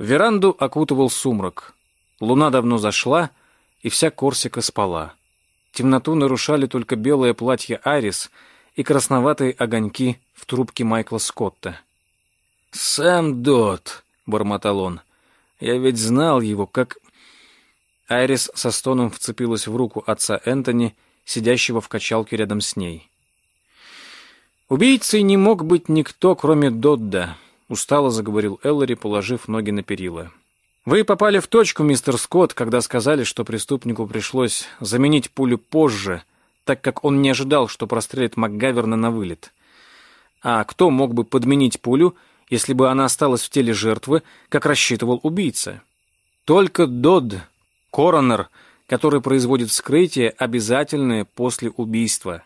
Веранду окутывал сумрак. Луна давно зашла, и вся Корсика спала. Темноту нарушали только белое платье Арис и красноватые огоньки в трубке Майкла Скотта. «Сэм Дот», — бормотал он, — «я ведь знал его, как...» Айрис со стоном вцепилась в руку отца Энтони, сидящего в качалке рядом с ней. «Убийцей не мог быть никто, кроме Додда», — устало заговорил Эллари, положив ноги на перила. «Вы попали в точку, мистер Скотт, когда сказали, что преступнику пришлось заменить пулю позже, так как он не ожидал, что прострелит МакГаверна на вылет. А кто мог бы подменить пулю, если бы она осталась в теле жертвы, как рассчитывал убийца? Только Додд, коронер, который производит вскрытие, обязательное после убийства».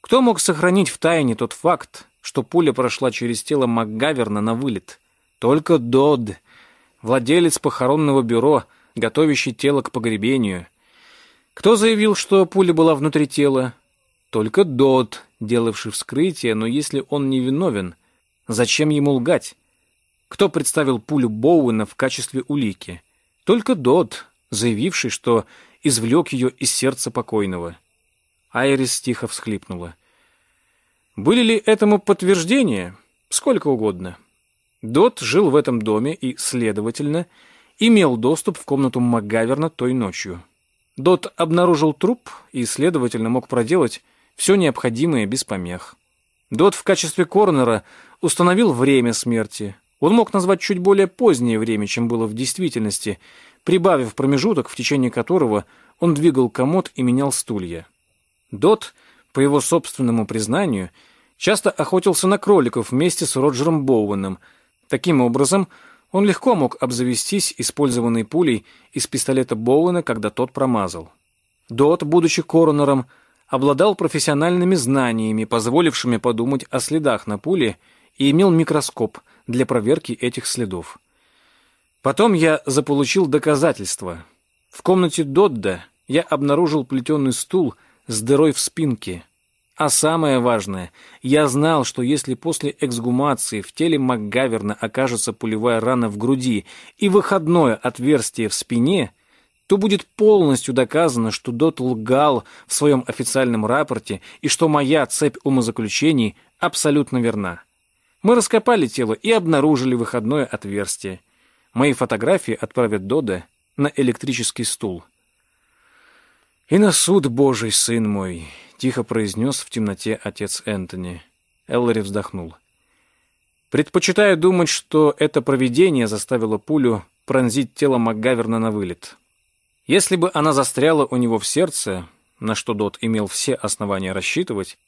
Кто мог сохранить в тайне тот факт, что пуля прошла через тело МакГаверна на вылет? Только Дод, владелец похоронного бюро, готовящий тело к погребению. Кто заявил, что пуля была внутри тела? Только Дод, делавший вскрытие, но если он не виновен, зачем ему лгать? Кто представил пулю Боуэна в качестве улики? Только Дод, заявивший, что извлек ее из сердца покойного. Айрис тихо всхлипнула. Были ли этому подтверждения? Сколько угодно. Дот жил в этом доме и, следовательно, имел доступ в комнату МакГаверна той ночью. Дот обнаружил труп и, следовательно, мог проделать все необходимое без помех. Дот в качестве коронера установил время смерти. Он мог назвать чуть более позднее время, чем было в действительности, прибавив промежуток, в течение которого он двигал комод и менял стулья. Дот, по его собственному признанию, часто охотился на кроликов вместе с Роджером Боуэном. Таким образом, он легко мог обзавестись использованной пулей из пистолета Боуэна, когда тот промазал. Дот, будучи коронером, обладал профессиональными знаниями, позволившими подумать о следах на пуле, и имел микроскоп для проверки этих следов. Потом я заполучил доказательства. В комнате Додда я обнаружил плетеный стул — с дырой в спинке. А самое важное, я знал, что если после эксгумации в теле МакГаверна окажется пулевая рана в груди и выходное отверстие в спине, то будет полностью доказано, что Дот лгал в своем официальном рапорте и что моя цепь умозаключений абсолютно верна. Мы раскопали тело и обнаружили выходное отверстие. Мои фотографии отправят Дода на электрический стул. «И на суд Божий, сын мой», — тихо произнес в темноте отец Энтони. Эллари вздохнул. «Предпочитаю думать, что это провидение заставило пулю пронзить тело МакГаверна на вылет. Если бы она застряла у него в сердце, на что Дот имел все основания рассчитывать,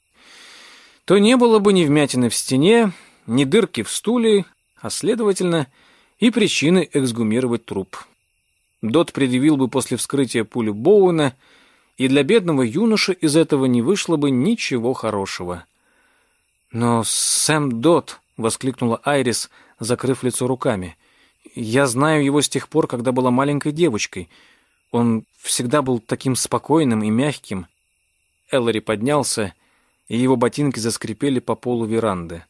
то не было бы ни вмятины в стене, ни дырки в стуле, а, следовательно, и причины эксгумировать труп. Дот предъявил бы после вскрытия пулю Боуэна — и для бедного юноши из этого не вышло бы ничего хорошего. «Но Сэм Дот!» — воскликнула Айрис, закрыв лицо руками. «Я знаю его с тех пор, когда была маленькой девочкой. Он всегда был таким спокойным и мягким». Эллари поднялся, и его ботинки заскрипели по полу веранды.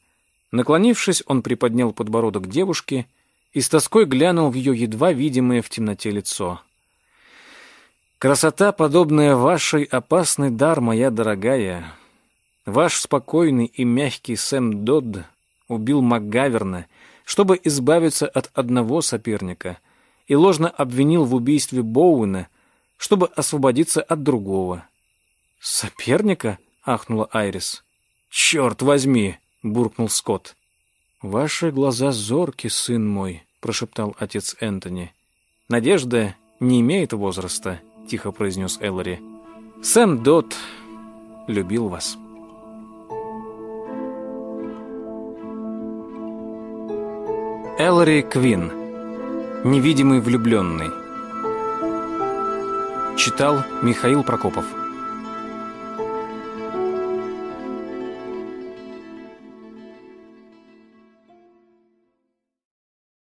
Наклонившись, он приподнял подбородок девушки и с тоской глянул в ее едва видимое в темноте лицо. Красота, подобная вашей, опасный дар, моя дорогая. Ваш спокойный и мягкий Сэм Додд убил МакГаверна, чтобы избавиться от одного соперника, и ложно обвинил в убийстве Боуэна, чтобы освободиться от другого. «Соперника?» — ахнула Айрис. «Черт возьми!» — буркнул Скотт. «Ваши глаза зорки, сын мой», — прошептал отец Энтони. «Надежда не имеет возраста». — тихо произнес Эллари. «Сэм Дот любил вас». Эллари Квин. Невидимый влюбленный. Читал Михаил Прокопов.